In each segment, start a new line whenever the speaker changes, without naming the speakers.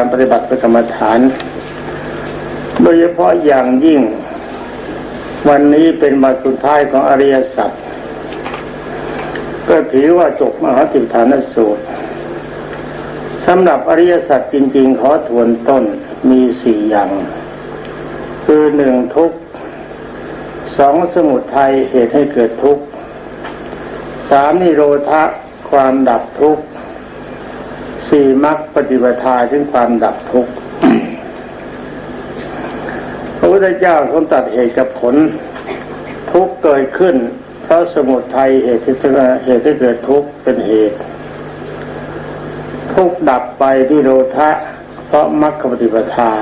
การปฏิบัติกรรมฐาน โดยเฉพาะอย่างยิ่ง วันนี้เป็นมาสุดท้ายของอริยสัจก็ถือว่าจบมหาติฐานสูตรสำหรับอริยสัจจริง ๆ ขอทวนต้นมีสี่อย่าง คือหนึ่งทุกสองสมุทัยเหตุให้เกิดทุกสามนิโรธะความดับทุกข์ สี่มรรคปฏิบัติถึงความดับทุกข์พระพุทธเจ้าทรงตัดเหตุกับผล ทุกข์เกิดขึ้น เพราะสมุทัยเหตุที่เหตุที่เกิดทุกข์เป็นเหตุ ทุกข์ดับไปที่โลทะ เพราะมรรคปฏิปทา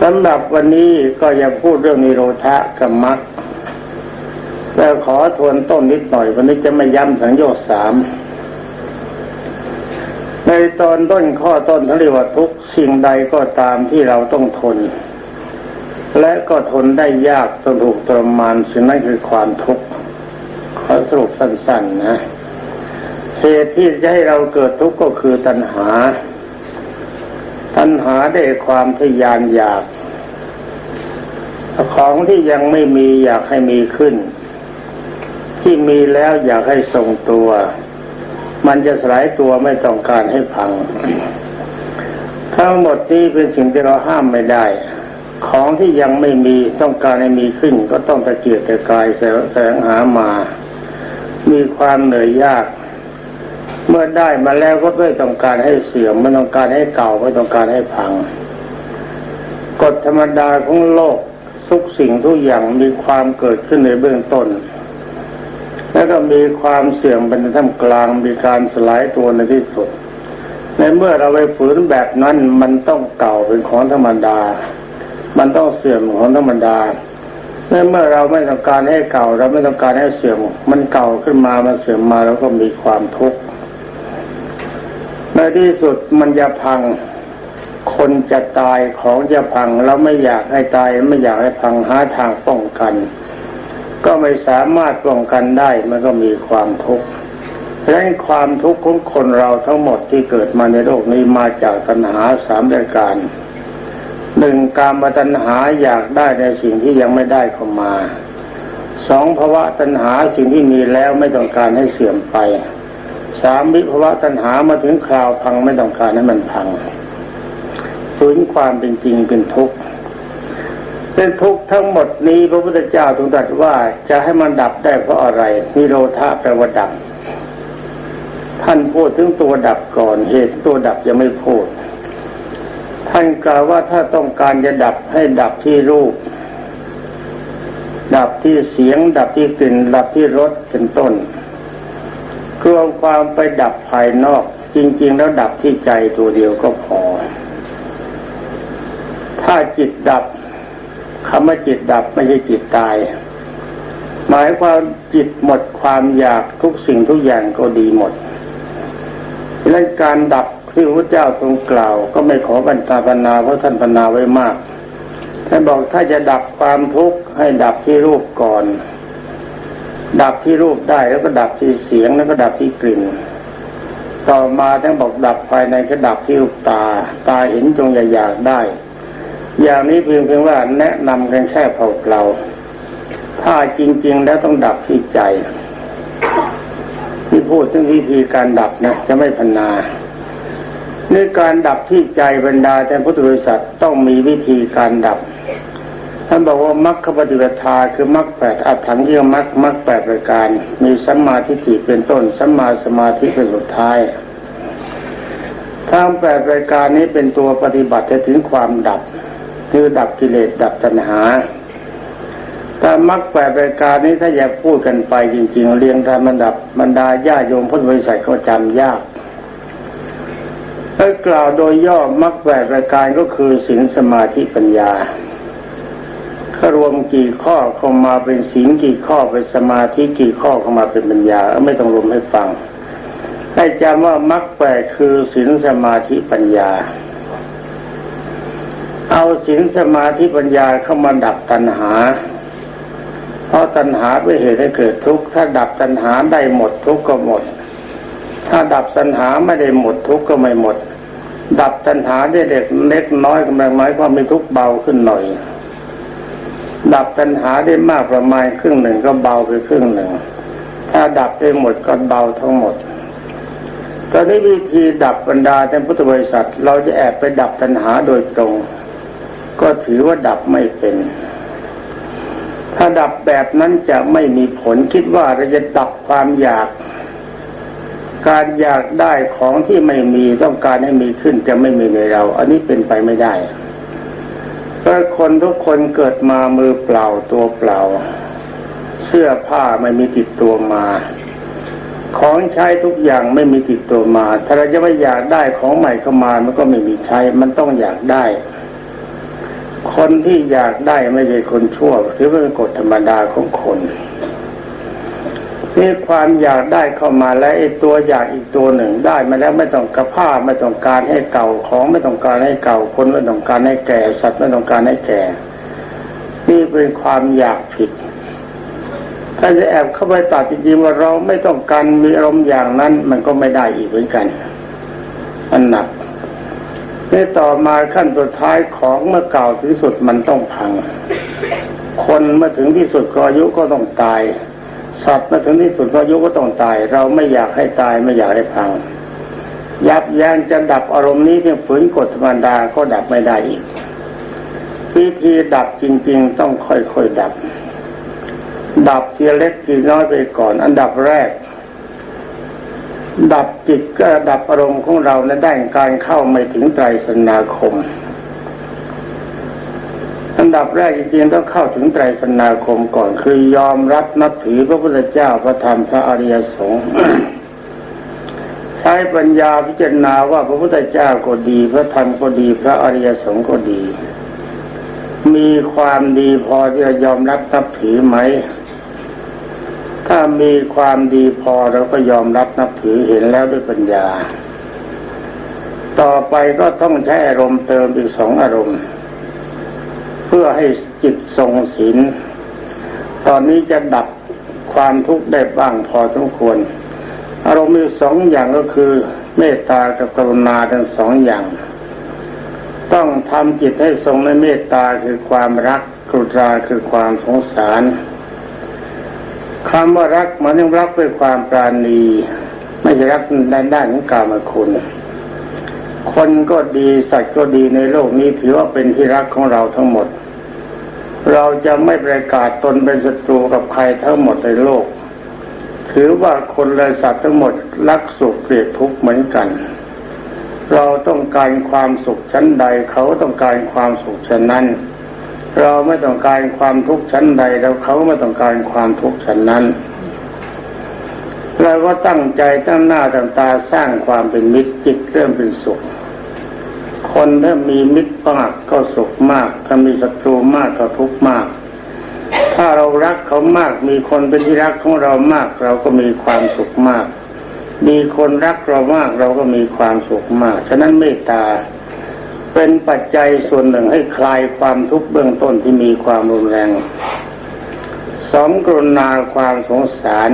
สำหรับวันนี้ก็จะพูดเรื่องนิโรธะกับมรรคแล้วขอทวนต้นนิดหน่อย วันนี้จะไม่ย้ำสังโยชน์สาม ในตอนต้นข้อต้นทั้งเรียกว่าทุกสิ่งใดก็ตามที่เราต้องทน และก็ทนได้ยากต้องถูกทรมานสิ่งนั้นคือความทุกข์ขอสรุปสั้นๆนะเหตุที่จะให้เราเกิดทุกข์ก็คือตัณหา ตัณหาได้ความทยานอยาก ของที่ยังไม่มีอยากให้มีขึ้น ที่มีแล้วอยากให้ทรงตัว มันจะสลายตัวไม่ต้องการให้พัง ทั้งหมดนี้เป็นสิ่งที่เราห้ามไม่ได้ ของที่ยังไม่มีต้องการให้มีขึ้น ก็ต้องตะเกียกตะกายแสวงหามา มีความเหนื่อยยาก เมื่อได้มาแล้วก็ไม่ต้องการให้เสื่อมไม่ต้องการให้เก่าไม่ต้องการให้พังกฎธรรมดาของโลกทุกสิ่งทุกอย่างมีความเกิดขึ้นในเบื้องต้น แล้วก็มีความเสื่อมเป็นท่ามกลางมีการสลายตัวในที่สุด ในเมื่อเราไปฝืนแบบนั้นมันต้องเก่าเป็นของธรรมดา มันต้องเสื่อมของธรรมดาในเมื่อเราไม่ต้องการให้เก่า เราไม่ต้องการให้เสื่อมมันเก่าขึ้นมามันเสื่อมมาแล้วก็มีความทุกข์ในที่สุดมันจะพังคนจะตายของจะพังเราไม่อยากให้ตายไม่อยากให้พังหาทางป้องกัน ก็ไม่สามารถป้องกันได้มันก็มีความทุกข์เพราะฉะนั้นความทุกข์ของคนเราทั้งหมดที่เกิดมาในโลกนี้มาจากตัณหาสามประการหนึ่งการมาตัณหาอยากได้ในสิ่งที่ยังไม่ได้เข้ามาสองภาวะตัณหาสิ่งที่มีแล้วไม่ต้องการให้เสื่อมไปสามวิภาวะตัณหามาถึงคราวพังไม่ต้องการให้มันพังฝืนความเป็นจริงเป็นทุกข์ เป็นทุกข์ทั้งหมดนี้พระพุทธเจ้าทรงตรัสว่าจะให้มันดับได้เพราะอะไรนิโรธาแปลว่าดับ ท่านพูดถึงตัวดับก่อนเหตุตัวดับยังไม่พูด ท่านกล่าวว่าถ้าต้องการจะดับให้ดับที่รูป ดับที่เสียง ดับที่กลิ่น ดับที่รสเป็นต้นกลัวความไปดับภายนอก จริง ๆ แล้วดับที่ใจตัวเดียวก็พอ ถ้าจิตดับ คำว่าจิตดับไม่ใช่จิตตาย หมายความจิตหมดความอยากทุกสิ่งทุกอย่างก็ดีหมดดังนั้นการดับที่พระเจ้าทรงกล่าว ก็ไม่ขอบรรดาปนาเพราะท่านปนาไว้มากท่านบอกถ้าจะดับความทุกข์ให้ดับที่รูปก่อน ดับที่รูปได้แล้วก็ดับที่เสียงแล้วก็ดับที่กลิ่น ต่อมาท่านบอกดับภายในก็ดับที่รูปตา ตาเห็นจงอย่าอยากได้ อย่างนี้เพียงเพียงว่าแนะนำกันแค่เผาเปล่าถ้าจริง ๆ แล้วต้องดับที่ใจที่พูดถึงวิธีการดับนะจะไม่พันนาในการดับที่ใจบรรดาแต่พุทธบริษัทต้องมีวิธีการดับท่านบอกว่ามรรคปฏิปทาคือมรรคแปดอัตถังที่มรรคมรรคแปดประการ มีสัมมาทิฏฐิเป็นต้นสัมมาสมาธิเป็นสุดท้ายทางแปดรายการนี้เป็นตัวปฏิบัติถึงความดับ คือดับกิเลสดับตัณหาแต่มรรคแปดรายการนี้ถ้าอยากพูดกันไปจริง ๆ เรียงตามมันดับบรรดาญาโยมพุทธบริษัทก็จำยากถ้ากล่าวโดยย่อมรรคแปดรายการก็คือศีลสมาธิปัญญาถ้ารวมกี่ข้อเข้ามาเป็นศีลกี่ข้อเป็นสมาธิกี่ข้อเข้ามาเป็นปัญญาไม่ต้องรวมให้ฟังให้จำว่ามรรคแปดคือศีลสมาธิปัญญา เอาศีลสมาธิปัญญาเข้ามาดับตัณหา เพราะตัณหาเป็นเหตุให้เกิดทุกข์ ถ้าดับตัณหาได้หมดทุกข์ก็หมด ถ้าดับตัณหาไม่ได้หมดทุกข์ก็ไม่หมด ดับตัณหาได้เด็กเล็กน้อยกำลังหมายความมีทุกข์เบาขึ้นหน่อย ดับตัณหาได้มากประมาณครึ่งหนึ่งก็เบาไปครึ่งหนึ่ง ถ้าดับได้หมดก็เบาทั้งหมดตอนนี้วิธีดับบรรดาในพุทธบริษัท เราจะแอบไปดับตัณหาโดยตรง ก็ถือว่าดับไม่เป็น ถ้าดับแบบนั้นจะไม่มีผลคิดว่าเราจะดับความอยาก การอยากได้ของที่ไม่มีต้องการให้มีขึ้นจะไม่มีในเรา อันนี้เป็นไปไม่ได้เพราะคนทุกคนเกิดมามือเปล่าตัวเปล่า เสื้อผ้าไม่มีติดตัวมาของใช้ทุกอย่างไม่มีติดตัวมา ถ้าเราจะไม่อยากได้ของใหม่เข้ามา มันก็ไม่มีใช้ มันต้องอยากได้ คนที่อยากได้ไม่ใช่คนชั่วถือเป็นกฎธรรมดาของคนมีความอยากได้เข้ามาแล้วไอ้ตัวอยากอีกตัวหนึ่งได้มาแล้วไม่ต้องกระผ้าไม่ต้องการให้เก่าของไม่ต้องการให้เก่าคนไม่ต้องการให้แก่สัตว์ไม่ต้องการให้แก่ นี่เป็นความอยากผิด ถ้าจะแอบเข้าไปตัดจริงๆว่าเราไม่ต้องการมีอารมณ์อย่างนั้น มันก็ไม่ได้อีกเหมือนกัน มันหนัก นี่ต่อมาขั้นสุดท้ายของเมื่อเก่าที่สุดมันต้องพัง คนเมื่อถึงที่สุดก็อายุก็ต้องตาย สัตว์มาถึงที่สุดอายุก็ต้องตาย เราไม่อยากให้ตายไม่อยากให้พัง ยับยั้งจะดับอารมณ์นี้เพียงฝืนกฎธรรมดาก็ดับไม่ได้อีกวิธีดับจริง ๆ ต้องค่อยๆดับ ดับทีเล็กทีน้อยไปก่อน อันดับแรก ดับจิตก็ดับอารมณ์ของเราในด้านการเข้าไม่ถึงไตรสนาคม อันดับแรกจริงๆต้องเข้าถึงไตรสนาคมก่อน คือยอมรับนับถือพระพุทธเจ้าพระธรรมพระอริยสงฆ์ใช้ปัญญาพิจารณาว่าพระพุทธเจ้าก็ดี พระธรรมก็ดีพระอริยสงฆ์ก็ดี มีความดีพอที่จะยอมรับนับถือไหม ถ้ามีความดีพอเราก็ยอมรับนับถือเห็นแล้วด้วยปัญญา ต่อไปก็ต้องใช้อารมณ์เติมอีกสองอารมณ์ เพื่อให้จิตทรงศีลตอนนี้จะดับความทุกข์ได้บ้างพอสมควร อารมณ์มีสองอย่างก็คือเมตตากับกรุณาทั้งสองอย่าง ต้องทำจิตให้ทรงในเมตตาคือความรักกรุณาคือความสงสาร คำว่ารักมันต้องรักด้วยความปราณีไม่ใช่รักในด้านของกามคุณ คนก็ดีสัตว์ก็ดีในโลกนี้ถือว่าเป็นที่รักของเราทั้งหมด เราจะไม่ประกาศตนเป็นศัตรูกับใครทั้งหมดในโลก ถือว่าคนและสัตว์ทั้งหมดรักสุขเกลียดทุกข์เหมือนกัน เราต้องการความสุขชั้นใดเขาต้องการความสุขชั้นนั้น เราไม่ต้องการความทุกข์ชั้นใดแล้วเขาไม่ต้องการความทุกข์ชั้นนั้นเราก็ตั้งใจตั้งหน้าตั้งตาสร้างความเป็นมิตรจิตเริ่มเป็นสุข คนถ้ามีมิตรมากก็สุขมาก ถ้ามีศัตรูมากก็ทุกข์มาก ถ้าเรารักเขามากมีคนเป็นที่รักของเรามาก เราก็มีความสุขมาก มีคนรักเรามากเราก็มีความสุขมาก ฉะนั้นเมตตา เป็นปัจจัยส่วนหนึ่งให้คลายความทุกข์เบื้องต้นที่มีความรุนแรงสองกรุณาความสงสาร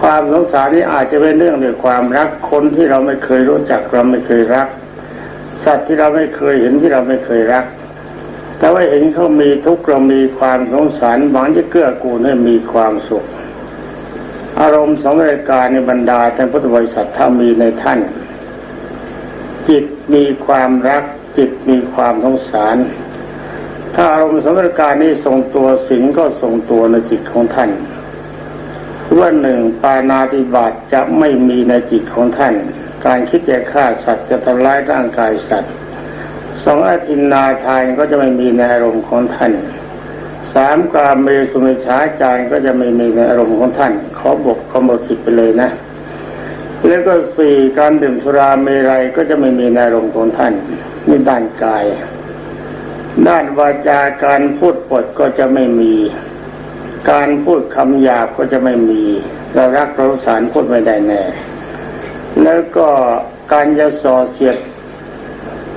ความสงสารนี้อาจจะเป็นเรื่องด้วยความรักคนที่เราไม่เคยรู้จักเราไม่เคยรัก สัตว์ที่เราไม่เคยเห็นที่เราไม่เคยรัก แต่ว่าเห็นเขามีทุกข์เรามีความสงสารหวังจะเกื้อกูลให้มีความสุข อารมณ์สองรายการในบรรดาท่านพุทธบริษัทถ้ามีในท่าน จิตมีความรัก จิตมีความสงสาร ถ้าอารมณ์สองรการนี้ทรงตัวสิงก็ทรงตัวในจิตของท่านว่าหนึ่งปานาติบาตจะไม่มีในจิตของท่าน การคิดจะฆ่าสัตว์จะทำร้ายร่างกายสัตว์สองอธินนาทานก็จะไม่มีในอารมณ์ของท่านสามกาเมสุมิชาจารก็จะไม่มีในอารมณ์ของท่านขอบกขมดสิทธิ์ไปเลยนะ แล้วก็สี่การดื่มสุราเมรัยก็จะไม่มีในอารมณ์ของท่านนี่ด้านกาย ด้านวาจาการพูดปดก็จะไม่มี การพูดคำหยาบก็จะไม่มีเรารักเราสารพูดไม่ได้แน่ แล้วก็การจะส่อเสียด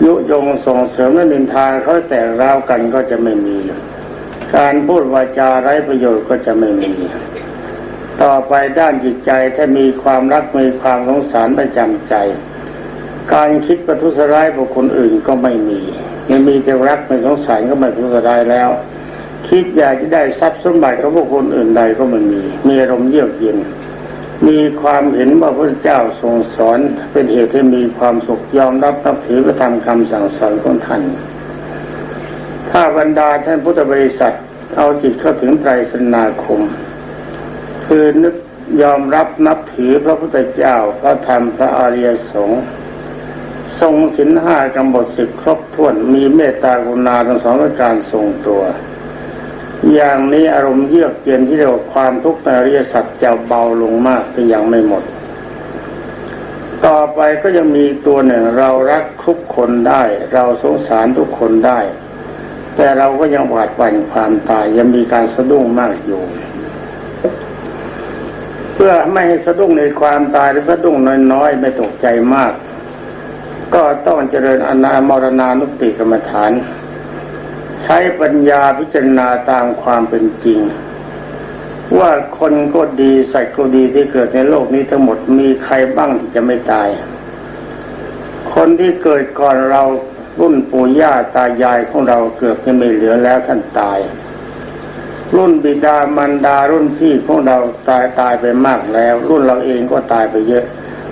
ยุยงส่งเสริมและนินทาเขาแต่ร้าวกันก็จะไม่มี การพูดวาจาไร้ประโยชน์ก็จะไม่มี ต่อไปด้านจิตใจถ้ามีความรักมีความสงสารประจำใจ การคิดประทุษร้ายบุคคลอื่นก็ไม่มียังมีแต่รักในสงสารก็ไม่ประทุษร้ายแล้ว คิดอยากจะได้ทรัพย์สมบัติของบุคคลอื่นใดก็ไม่มี มีอารมณ์เยือกเย็นมีความเห็นว่าพระเจ้าทรงสอนเป็นเหตุให้มีความสุขยอมรับนับถือพระธรรมคำสั่งสอนของท่านถ้าบรรดาท่านพุทธบริษัทเอาจิตเข้าถึงไตรสนาคม คือนึกยอมรับนับถือพระพุทธเจ้าพระธรรมพระอริยสงฆ์ทรงสินห้ากำบทสิบครบถ้วนมีเมตตากรุณาทั้งสองประการทรงตัว อย่างนี้อารมณ์เยือกเย็นที่เรียกว่าความทุกข์ในอริยสัจจะเบาลงมากแต่ยังไม่หมด ต่อไปก็ยังมีตัวหนึ่งเรารักทุกคนได้ เราสงสารทุกคนได้ แต่เราก็ยังหวาดหวั่นความตายยังมีการสะดุ้งมากอยู่ พื่อไม่ให้สะดุ้งในความตายหรือสะดุ้งน้อยๆ ไม่ตกใจมาก ก็ต้องเจริญอนามรณานุสติกรรมฐาน ใช้ปัญญาพิจารณาตามความเป็นจริง ว่าคนก็ดีสัตว์ก็ดีที่เกิดในโลกนี้ทั้งหมดมีใครบ้างที่จะไม่ตาย คนที่เกิดก่อนเรารุ่นปู่ย่าตายายของเราเกือบจะไม่เหลือแล้วท่านตาย รุ่นบิดามารดารุ่นพี่ของเราตายตายไปมากแล้ว รุ่นเราเองก็ตายไปเยอะ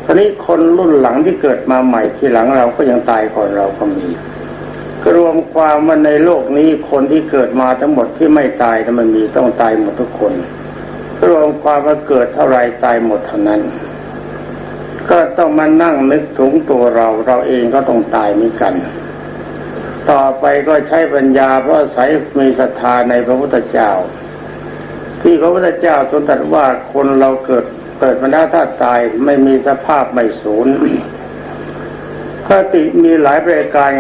อนนี้คนรุ่นหลังที่เกิดมาใหม่ที่หลังเราก็ยังตายก่อนเราก็มีก็รวมความว่าในโลกนี้คนที่เกิดมาทั้งหมดที่ไม่ตายแต่มันมีต้องตายหมดทุกคนกรวมความว่าเกิดเท่าไรตายหมดเท่านั้น ก็ต้องมานั่งนึกถึงตัวเรา เราเองก็ต้องตายเหมือนกัน ต่อไปก็ใช้ปัญญาเพราะอาศัยมีศรัทธาในพระพุทธเจ้า ที่พระพุทธเจ้าทรงตรัสว่าคนเราเกิดเกิดมาแล้วถ้าตายไม่มีสภาพไม่สูญคติมีหลายประการ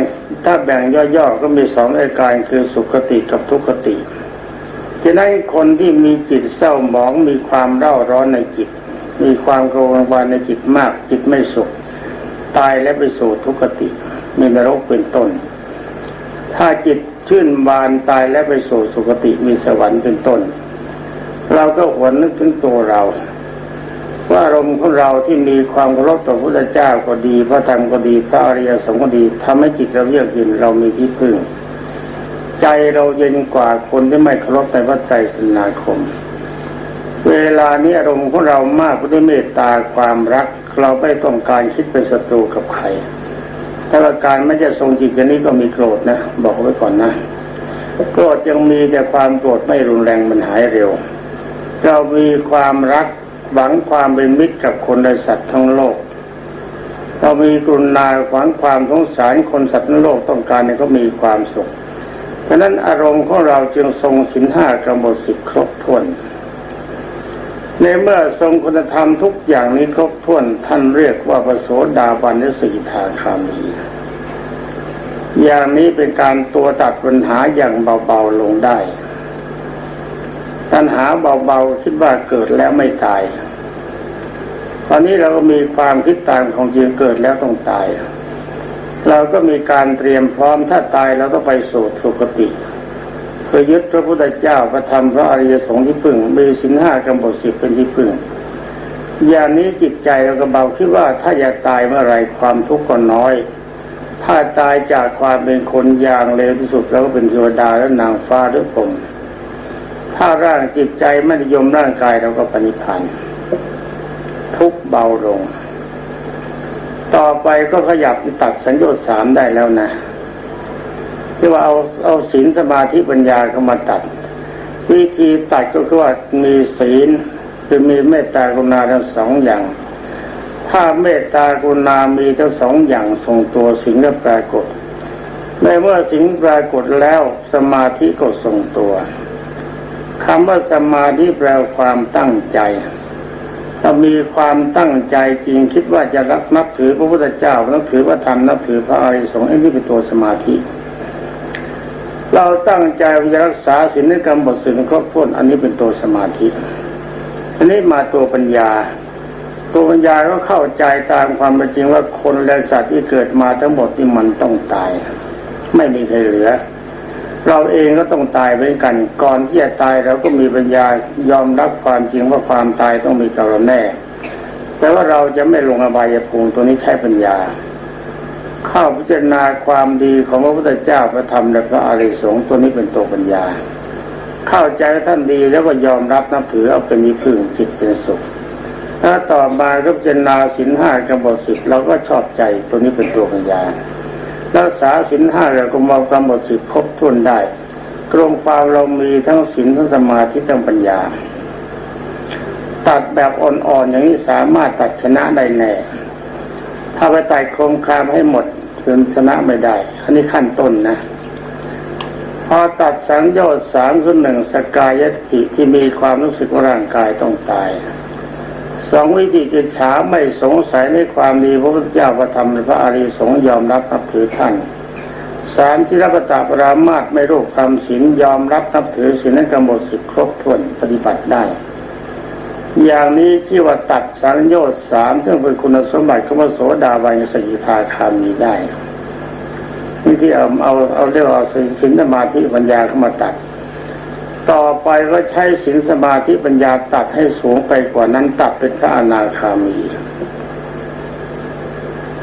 ถ้าแบ่งย่อๆก็มีสองประการคือสุขติกับทุกขติฉะนั้นคนที่มีจิตเศร้าหมองมีความเร่าร้อนในจิต มีความกังวลวานในจิตมากจิตไม่สุข ตายและไปสู่ทุกขติ มีนรกเป็นต้น ถ้าจิตชื่นบานตายและไปสู่สุคติมีสวรรค์เป็นต้น เราก็หวนนึกถึงตัวเรา ว่าอารมณ์ของเราที่มีความเคารพต่อพระเจ้าก็ดี พระธรรมก็ดีพระอริยสงฆ์ก็ดีทำให้จิตเราเยือกเย็นเรามีที่พึ่ง ใจเราเย็นกว่าคนที่ไม่เคารพในพระใจสนาคม เวลานี้อารมณ์ของเรามากด้วยเมตตาความรัก เราไม่ต้องการคิดเป็นศัตรูกับใคร ถ้าการไม่จะทรงจิตอย่างนี้ก็มีโกรธนะ บอกไว้ก่อนนะ โกรธยังมีแต่ความโกรธไม่รุนแรงมันหายเร็ว เรามีความรักหวังความเป็นมิตรกับคนและสัตว์ทั้งโลก เรามีกรุณาหวังความสงสารคนสัตว์ทั้งโลกต้องการให้เขามีความสุขฉะนั้นอารมณ์ของเราจึงทรงสินห้ากำหนดสิบครบถ้วน ในเมื่อทรงคุณธรรมทุกอย่างนี้ครบถ้วนท่านเรียกว่าพระโสดาบันและสีทาคามี อย่างนี้เป็นการตัวตัดปัญหาอย่างเบาๆลงได้ปัญหาเบาๆคิดว่าเกิดแล้วไม่ตาย ตอนนี้เราก็มีความคิดตามของจริงเกิดแล้วต้องตาย เราก็มีการเตรียมพร้อมถ้าตายเราต้องไปสู่สุคติ เพื่อยึดพระพุทธเจ้าพระธรรมพระอริยสงฆ์ที่พึ่งมีสินห้ากำบทสิบเป็นที่พึ่ง อย่างนี้จิตใจเราก็เบาคิดว่าถ้าอยากตายเมื่อไรความทุกข์ก็น้อย ถ้าตายจากความเป็นคนอย่างเลวที่สุดเราก็เป็นเทวดาและนางฟ้าหรือผมถ้าร่างจิตใจไม่นิยมร่างกายเราก็ปณิพันธ์ทุกเบาลง ต่อไปก็ขยับตัดสัญญาสามได้แล้วนะ ที่ว่าเอาเอาศีลสมาธิปัญญาเข้ามาตัด วิธีตัดก็คือว่ามีศีลคือมีเมตตากรุณาทั้งสองอย่าง ถ้าเมตตากรุณามีทั้งสองอย่างทรงตัวสิ่งก็ปรากฏในเมื่อสิ่งปรากฏแล้วสมาธิก็ทรงตัวคำว่าสมาธิแปลความตั้งใจ ถ้ามีความตั้งใจจริงคิดว่าจะรักนับถือพระพุทธเจ้านับถือพระธรรมนับถือพระอริยสงฆ์อันนี้เป็นตัวสมาธิ เราตั้งใจจะรักษาศีลกรรมบทสิ่งครบถ้วนอันนี้เป็นตัวสมาธิอันนี้มาตัวปัญญา ตัวปัญญาก็เข้าใจตามความเป็นจริงว่าคนและสัตว์ที่เกิดมาทั้งหมดที่มันต้องตาย ไม่มีใครเหลือ เราเองก็ต้องตายเหมือนกัน ก่อนที่จะตายเราก็มีปัญญายอมรับความจริงว่าความตายต้องมีกับเราแน่ แต่ว่าเราจะไม่ลงอบายภูมิตัวนี้ใช้ปัญญา เข้าพิจารณาความดีของพระพุทธเจ้าพระธรรมและพระอริยสงฆ์ตัวนี้เป็นตัวปัญญา เข้าใจท่านดีแล้วก็ยอมรับนับถือเอาเป็นนิพึ่งจิตเป็นสุข ถ้าต่อมาก็พิจารณาสินห้ากำหนดสิบเราก็ชอบใจตัวนี้เป็นตัวปัญญารักษาสินห้าเราก็มากำหนดสิบครบถ้วนได้กรมความเรามีทั้งสินทั้งสมาธิทั้งปัญญา ตัดแบบอ่อนๆอย่างนี้สามารถตัดชนะได้แน่ถ้าไปตัดโครงคามให้หมด ถึงชนะไม่ได้ อันนี้ขั้นต้นนะ พอตัดสังโยชน์สามคือหนึ่งสกายติ ที่มีความรู้สึกว่าร่างกายต้องตายสองวิจิกิจฉาไม่สงสัยในความดีพระพุทธเจ้าประธรรมพระอริยสงฆ์ยอมรับนับถือท่านสามที่รับประตาปรามาตไม่รูปคำศีลยอมรับนับถือศีลกำหนดสิบครบถ้วนปฏิบัติได้ อย่างนี้ที่ว่าตัดสังโยชน์สามซึ่งเป็นคุณสมบัติของพระโสดาบันสกิทาคามีได้นี่ที่เอาเอาเอาเรียกว่าศีลสมาธิปัญญาเข้ามาตัด ต่อไปก็ใช้ศีลสมาธิปัญญาตัดให้สูงไปกว่านั้นตัดเป็นพระอนาคามี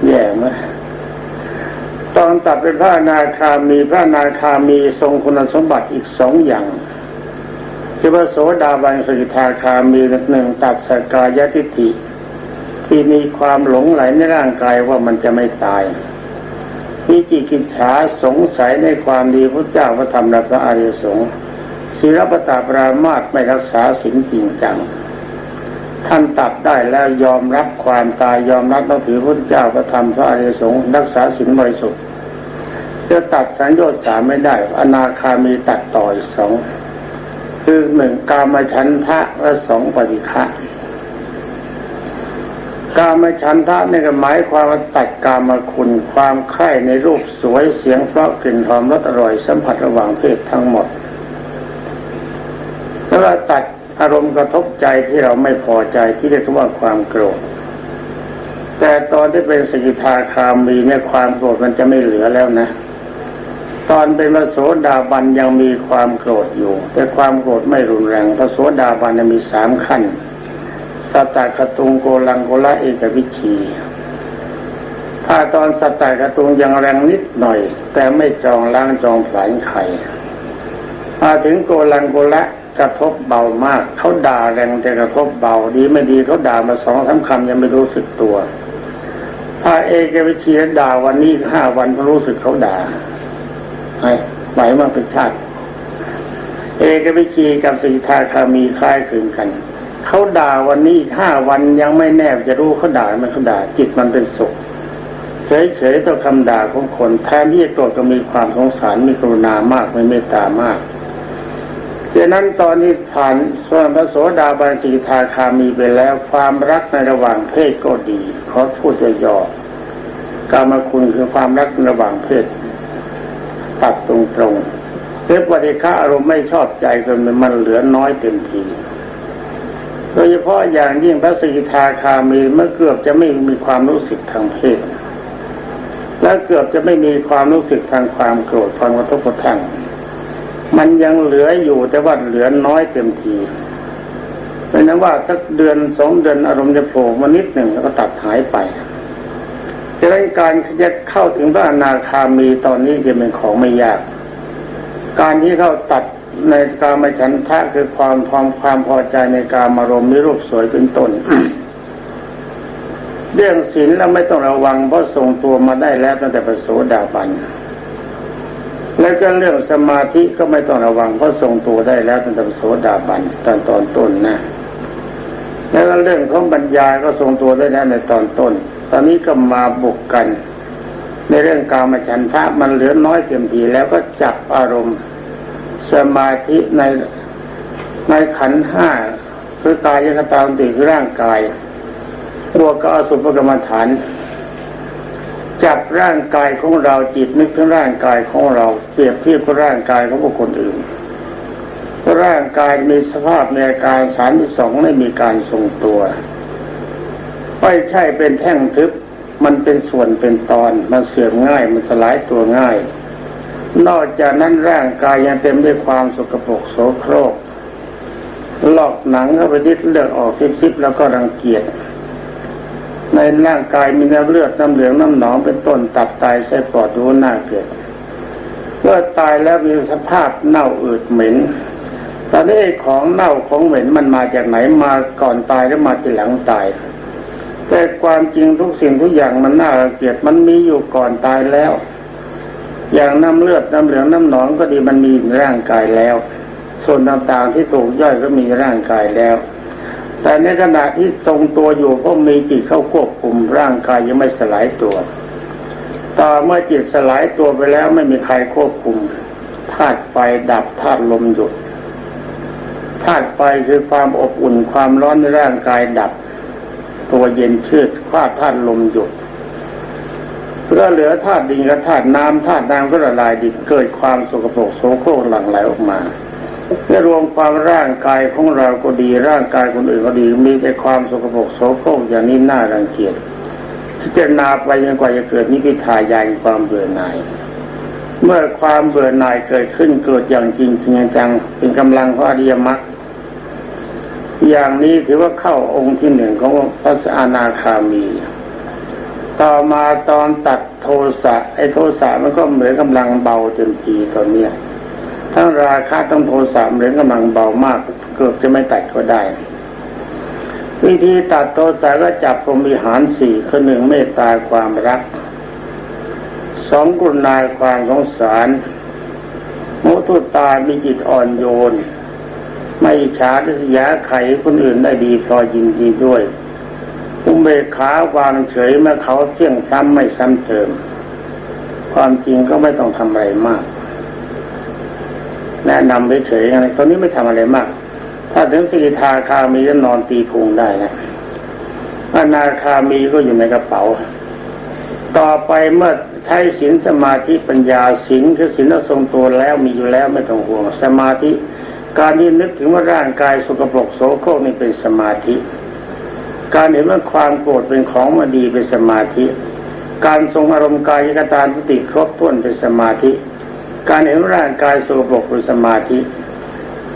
แย่ไหมตอนตัดเป็นพระอนาคามีพระอนาคามีทรงคุณสมบัติอีกสองอย่าง คือพระโสดาบันสกิทาคามีหนึ่งตัดสกายทิฏฐิ ที่มีความหลงไหลในร่างกายว่ามันจะไม่ตายมีจิกิจฉาสงสัยในความดีพระเจ้าพระธรรมและพระอริยสงฆ์ศีลปตาปรามาตไม่รักษาศีลจริงจัง ท่านตัดได้แล้วยอมรับความตายยอมรับนับถือพระเจ้าพระธรรมพระอริยสงฆ์รักษาศีลบริสุทธิ์จะตัดสัญญาสามไม่ได้ อนาคามีตัดต่อยสอง คือหนึ่งกามฉันทะและสองปฏิฆะกามฉันทะนี่ก็หมายความว่าตัดกามคุณความใคร่ในรูปสวยเสียงเพราะกลิ่นหอมรสอร่อยสัมผัสระหว่างเพศทั้งหมด แล้วก็ตัดอารมณ์กระทบใจที่เราไม่พอใจที่เรียกว่าความโกรธ แต่ตอนที่เป็นสกิทาคามีเนี่ยความโกรธมันจะไม่เหลือแล้วนะ ตอนเป็นพระโสดาบันยังมีความโกรธอยู่ แต่ความโกรธไม่รุนแรงพระโสดาบันมีสามขั้นสตากตุงโกลังโกละเอกวิชีถ้าตอนสตากตุงยังแรงนิดหน่อย แต่ไม่จองล้างจองผลายไข่มาถึงโกลังโกละกระทบเบามาก เขาด่าแรงแต่กระทบเบาดีไม่ดีเขาด่ามาสองสาคำยังไม่รู้สึกตัว ถ้าเอกวิชีด่าวันนี้ห้าวันก็รู้สึกเขาด่า ไหวมาเป็นชาติ เอกวิชีกับสิทาคามีคล้ายคลึงกัน เขาด่าวันนี้ห้าวันยังไม่แน่จะรู้เขาด่ามันเขาด่าจิตมันเป็นสุขเฉยๆต่อคำด่าของคนแทนที่จะโกรธก็มีความสงสารมีกรุณามากไม่เมตตามากดังนั้นตอนนี้ผ่านส่วนพระโสดาบันสีทาคามีไปแล้วความรักในระหว่างเพศก็ดีขอพูดย่อๆกรรมคุณคือความรักระหว่างเพศ ตัดตรงตรงเรียกว่าที่ข้าอารมณ์ไม่ชอบใจจนมันเหลือน้อยเต็มทีโดยเฉพาะอย่างยิ่งพระสกิทาคามีเมื่อเกือบจะไม่มีความรู้สึกทางเพศ และเกือบจะไม่มีความรู้สึกทางความโกรธความกระทบกระทั่งมันยังเหลืออยู่แต่ว่าเหลือน้อยเต็มทีเป็นนั้นว่าสักเดือนสองเดือนอารมณ์จะโผล่มานิดหนึ่งแล้วก็ตัดหายไป จะได้การจะเข้าถึงพระอนาคามีตอนนี้จะเป็นของไม่ยาก การที่เข้าตัดในการมาฉันทะคือความพอมความพอใจในการมารมมีรูปสวยเป็นต้น เรื่องศีลเราไม่ต้องระวังเพราะทรงตัวมาได้แล้วตั้งแต่ประโสดาบันแล้วก็เรื่องสมาธิก็ไม่ต้องระวังเพราะทรงตัวได้แล้วตั้งแต่ประโสดาบันตอนตอนต้นนะ แล้วเรื่องของปัญญาก็ทรงตัวได้แล้วในตอนต้น ตอนนี้ก็มาบุกกัน ในเรื่องการมาฉันทะมันเหลือน้อยเต็มทีแล้วก็จับอารมณ์ สมาธิในในขันห้าคือกายคตาติคือร่างกายบวกกับอสุภกรรมฐาน จับร่างกายของเราจิตนึกถึงร่างกายของเราเปรียบเทียบกับร่างกายของบุคคลอื่นร่างกายมีสภาพในอาการสารที่สองไม่มีการทรงตัว ไม่ใช่เป็นแท่งทึบ มันเป็นส่วนเป็นตอน มันเสื่อมง่าย มันสลายตัวง่าย นอกจากนั้นร่างกายยังเต็มด้วยความสกปรกโสโครก ลอกหนังเข้าไปดิดเลือดออกซิบๆแล้วก็รังเกียจในร่างกายมีน้ำเลือดน้ำเหลืองน้ำหนองเป็นต้นตับไตไส้ปอดรู้หน้าเกิดเมื่อตายแล้วมีสภาพเน่าอืดเหม็นตอนนี้ของเน่าของเหม็นมันมาจากไหนมาก่อนตายหรือมาทีหลังตาย แต่ความจริงทุกสิ่งทุกอย่างมันน่าเกลียดมันมีอยู่ก่อนตายแล้ว อย่างน้ำเลือดน้ำเหลืองน้ำหนองก็ดีมันมีในร่างกายแล้ว ส่วนต่างๆที่ถูกย่อยก็มีร่างกายแล้ว แต่ในขณะที่ทรงตัวอยู่ก็มีจิตเข้าควบคุมร่างกายยังไม่สลายตัวต่อเมื่อจิตสลายตัวไปแล้วไม่มีใครควบคุมธาตุไฟดับธาตุลมหยุดธาตุไฟคือความอบอุ่นความร้อนในร่างกายดับ ตัวเย็นชืดข้าธาตุลมหยุดเพื่อเหลือธาตุดินกับธาตุน้ำธาตุน้ำก็ละลายดินเกิดความสกปรกโสโครกหลั่งไหลออกมาเมื่อรวมความร่างกายของเราก็ดีร่างกายคนอื่นก็ดีมีแต่ความสกปรกโสโครกอย่างนี้น่ารังเกียจพิจารณาไปจนกว่าจะเกิดนิพิทายายความเบื่อหน่าย เมื่อความเบื่อหน่ายเกิดขึ้นเกิดอย่างจริงจริงจังเป็นกำลังพระอริยมรรค อย่างนี้ถือว่าเข้าองค์ที่หนึ่งของพระสานาคามี ต่อมาตอนตัดโทสะไอ้โทสะมันก็เหมือนกำลังเบาเต็มทีตอนเนี้ยทั้งราคาทั้งโทสะเหมือนกำลังเบามากเกือบจะไม่ตัดก็ได้ วิธีตัดโทสะก็จับพรหมีหารสี่คือหนึ่งเมตตาความรักสองกรุณาความสงสารมุตุตามีจิตอ่อนโยน ไม่ฉาทิยาไขคนอื่นได้ดีพอยินดีด้วย อุเบกขาวางเฉยเมื่อเขาเที่ยงซ้ำไม่ซ้ำเติม ความจริงก็ไม่ต้องทำอะไรมาก แนะนำไปเฉยอะไรตอนนี้ไม่ทำอะไรมาก ถ้าถึงสิทาคามีก็นอนตีพุงได้นะอนาคามีก็อยู่ในกระเป๋า ต่อไปเมื่อใช้ศีลสมาธิปัญญาศีลคือศีลทรงตัวแล้วมีอยู่แล้วไม่ต้องห่วงสมาธิ การที่นึกถึงว่าร่างกายสกปรกโสโครกนี่เป็นสมาธิ การเห็นว่าความโกรธเป็นของมาดีเป็นสมาธิ การทรงอารมณ์กายกตาสติครบถ้วนเป็นสมาธิ การเห็นร่างกายสกปรกเป็นสมาธิ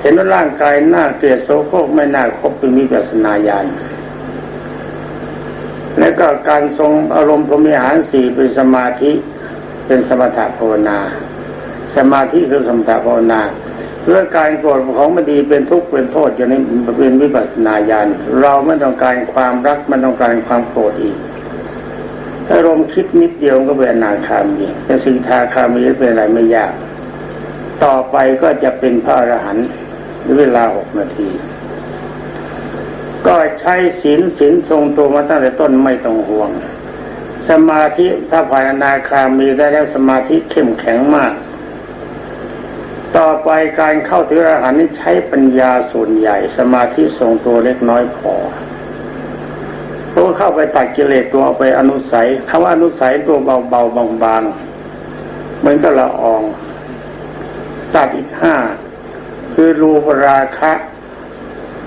เห็นว่าร่างกายหน้าเกลียดโสโครกไม่น่าคบเป็นมิปัสนาญาณและก็การทรงอารมณ์พรมิหารสี่เป็นสมาธิ เป็นสมถะภาวนา สมาธิคือสมถะภาวนา เรื่องการโกรธของไม่ดีเป็นทุกข์เป็นโทษจะนี้เป็นวิปัสสนาญาณเราไม่ต้องการความรักมันต้องการความโกรธอีกถ้ารมคิดนิดเดียวก็เป็นนาคามีเป็นสิทาคามีเป็นอะไรไม่ยาก ต่อไปก็จะเป็นพระอรหันต์เวลาหกนาที ก็ใช้ศีลศีลทรงตัวมาตั้งแต่ต้นไม่ต้องห่วง สมาธิถ้าภายนาคามีได้แล้วสมาธิเข้มแข็งมาก ต่อไปการเข้าถึงอรหันต์นี้ใช้ปัญญาส่วนใหญ่ สมาธิทรงตัวเล็กน้อยพอเพราะเข้าไปตัดกิเลสตัวไปอนุสัยคำว่าอนุสัยตัวเบาๆบางๆเหมือนกับละอองตัดอีกห้าคือรูปราคะ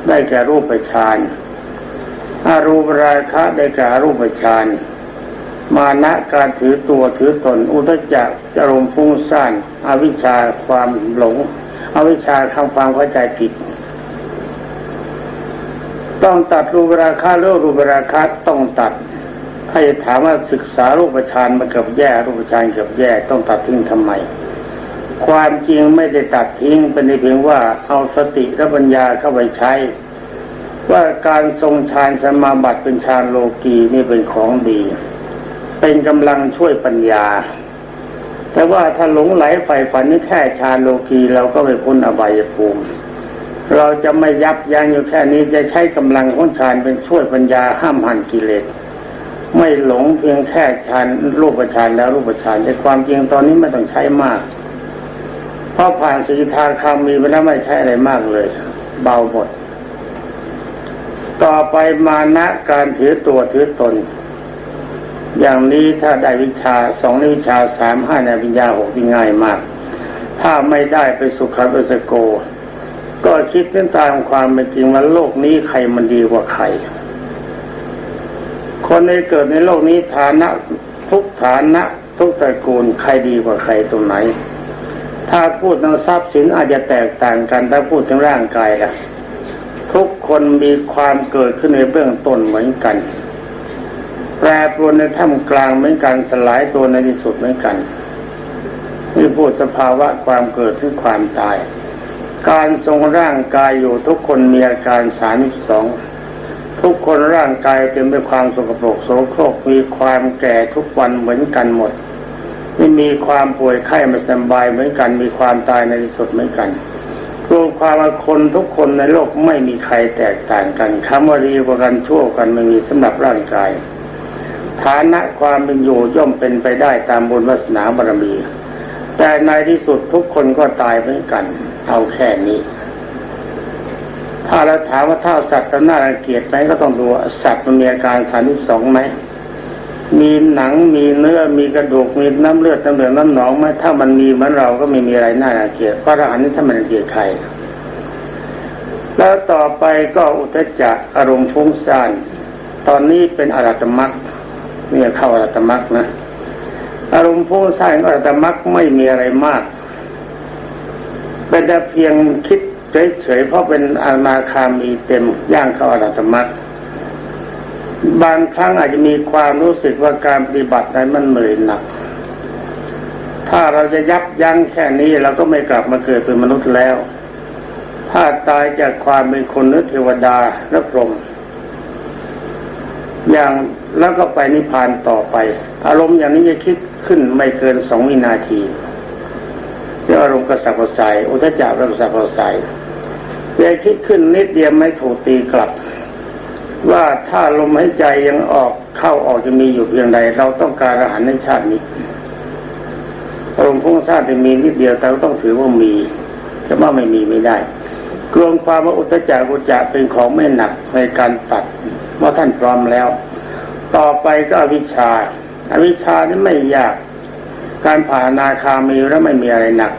ได้แก่รูปฌานอารูปราคะได้แก่รูปฌาน มานะการถือตัวถือตน อุทจักจารมฟุ้งซ่านอวิชชาความหลง อวิชชาคำความเข้าใจผิด ต้องตัดรูปราคาเรื่องรูปราคาต้องตัดถ้ถามว่าศึกษารูปฌานมันกับแย่รูปฌานกับแย่ต้องตัดทิ้งทำไม ความจริงไม่ได้ตัดทิ้งเป็นเพียงว่าเอาสติและปัญญาเข้าไปใช้ ว่าการทรงฌานสมาบัติเป็นฌานโลกีนี่เป็นของดี เป็นกำลังช่วยปัญญา แต่ว่าถ้าหลงไหลใฝ่ฝันนี่แค่ชาโลกีเราก็ไปพ้นอบายภูมิ เราจะไม่ยับยั้งอยู่แค่นี้จะใช้กำลังของฌานเป็นช่วยปัญญาห้ามหันกิเลสไม่หลงเพียงแค่ฌานรูปฌานแล้วรูปฌานแต่ความจริงตอนนี้ไม่ต้องใช้มากเพราะผ่านสีทาคามีไปแล้วไม่ใช้อะไรมากเลย เบาหมด ต่อไปมานะการถือตัวถือตน อย่างนี้ถ้าได้วิชาสองวิชาสามห้าในวิญญาหกง่ายมาก ถ้าไม่ได้ไปสุขเปสโก ก็คิดเรื่องตามความเป็นจริงว่าโลกนี้ใครมันดีกว่าใคร คนในเกิดในโลกนี้ฐานะทุกฐานะทุกตระกูลใครดีกว่าใครตรงไหน ถ้าพูดถึงทรัพย์สินอาจจะแตกต่างกันถ้าพูดถึงร่างกายล่ะ ทุกคนมีความเกิดขึ้นในเบื้องต้นเหมือนกัน แปรปรวนในท่ามกลางเหมือนกันสลายตัวในที่สุดเหมือนกันนี่พูดสภาวะความเกิดถึงความตาย การทรงร่างกายอยู่ทุกคนมีอาการสามสองทุกคนร่างกายเต็มไปความสกปรกโสโครกมีความแก่ทุกวันเหมือนกันหมดไม่มีความป่วยไข้ม่สบายเหมือนกัน มีความตายในที่สุดเหมือนกันรวมความว่าคนทุกคนในโลกไม่มีใครแตกต่างกันคำว่าดีกว่ากันชั่วกันไม่มีสำหรับร่างกาย ฐานะความเป็นอยู่ย่อมเป็นไปได้ตามบุญวาสนาบารมี แต่ในที่สุดทุกคนก็ตายเหมือนกัน เอาแค่นี้ ถ้าเราถามว่าถ้าสัตว์จะน่ารังเกียจไหมก็ต้องดูสัตว์มันมีอาการสามสองไหมมีหนังมีเนื้อมีกระดูกมีน้ำเลือดน้ำเหลืองน้ำหนองไหมถ้ามันมีเหมือนเราก็ไม่มีอะไรน่ารังเกียจเพราะอันนี้ถ้ามันเกียจใครแล้วต่อไปก็อุทจักอารมณ์ฟุ้งซ่านตอนนี้เป็นอรัตมักเนี่ยเข้าอรัตมักนะ อารมณ์ฟุ้งซ่านอรัตมักไม่มีอะไรมาก เป็นแต่เพียงคิดเฉยๆเพราะเป็นอนาคามีเต็มย่างเข้าอรัตมักบางครั้งอาจจะมีความรู้สึกว่าการปฏิบัตินั้นมันเหนื่อยหนัก ถ้าเราจะยับยั้งแค่นี้เราก็ไม่กลับมาเกิดเป็นมนุษย์แล้ว ถ้าตายจากความเป็นคนนึกเทวดาและพรหมอย่าง แล้วก็ไปนิพพานต่อไป อารมณ์อย่างนี้จะคิดขึ้นไม่เกินสองวินาทีเรื่องอารมณ์กระสับกระส่ายอุทจักกระสับกระส่ายจะคิดขึ้นนิดเดียวไม่ถูกตีกลับ ว่าถ้าลมหายใจยังออกเข้าออกจะมีอยู่เพียงใด เราต้องการอาหารในชาตินี้ลมพุ่งชาติจะมีนิดเดียวแต่ต้องถือว่ามีจะว่าไม่มีไม่ได้กลวงความว่าอุตจักกุจะเป็นของไม่หนักในการตัดเมื่อท่านพร้อมแล้ว ต่อไปก็อวิชชาอวิชชานี่ไม่ยาก การผ่านาคามีแล้วไม่มีอะไรหนัก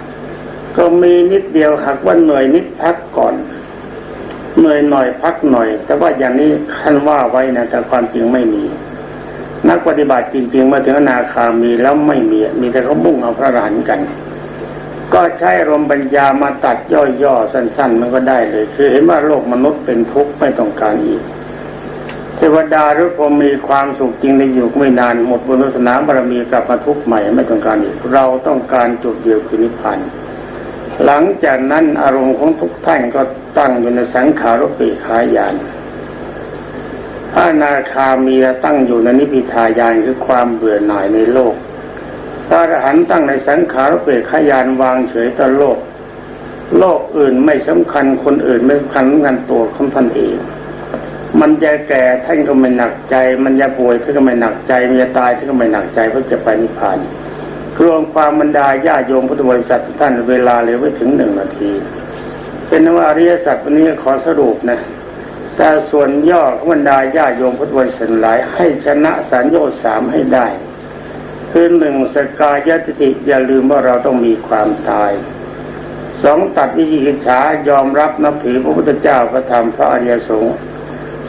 ก็มีนิดเดียวหากว่าเหนื่อยนิดพักก่อนเหนื่อยหน่อยพักหน่อย แต่ว่าอย่างนี้ท่านว่าไว้นะแต่ความจริงไม่มี นักปฏิบัติจริง ๆ มาถึงนาคามีแล้วไม่มี มีแต่เขามุ่งเอาพระรหันกัน ก็ใช้ลมปัญญามาตัดย่อๆสั้น ๆ มันก็ได้เลย คือเห็นว่าโลกมนุษย์เป็นทุกข์ไม่ต้องการอีก วดาหรือพรมมีความสุขจริงในอยู่ไม่นานหมดบุญศนามบารมีกลับมาทุกข์ใหม่ไม่ต้องการอีกเราต้องการจุดเดียวคือนิพพานหลังจากนั้นอารมณ์ของทุกท่านก็ตั้งอยู่ในสังขารปิขายานพระนาคามีตั้งอยู่ในนิพิทายานคือความเบื่อหน่ายในโลกพระอรหันต์ตั้งในสังขารเปรขายานวางเฉยต่อโลก โลกอื่นไม่สำคัญคนอื่นไม่สำคัญงานตัวของท่านเอง มันจะแก่ท่านก็ไม่หนักใจ มันจะป่วยท่านก็ไม่หนักใจ มันจะตายท่านก็ไม่หนักใจเพราะจะไปนิพพานรวมความบรรดาญาโยมพุทธบริษัทท่านเวลาเหลือไว้ถึงหนึ่งนาที เป็นว่าอริยสัจวันนี้ขอสรุปนะแต่ส่วนย่อของบรรดาญาโยมพุทธบริษัทหลาย ให้ชนะสัญญาสามให้ได้คือหนึ่งสกายติติอย่าลืมว่าเราต้องมีความตายสองตัดวิจิกิจฉายอมรับนับถือพระพุทธเจ้าพระธรรมพระอริยสงฆ์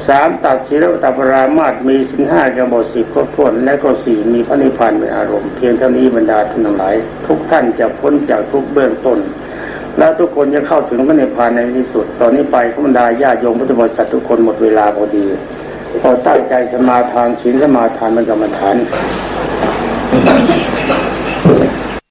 สามตัดศีลตัปรามาตมีสินห้ากระบทสิบครบถ้วนและก็สี่มีพระนิพพานเป็นอารมณ์เพียงเท่านี้บรรดาท่านทั้งหลาย ทุกท่านจะพ้นจากทุกเบื้องต้น แล้วทุกคนจะเข้าถึงพระนิพพานในที่สุด ตอนนี้ไปบรรดาญาโยมพุทธบริษัททุกคนหมดเวลาพอดีพอตั้งใจสมาทานศีลสมาทานเป็นกรรมฐาน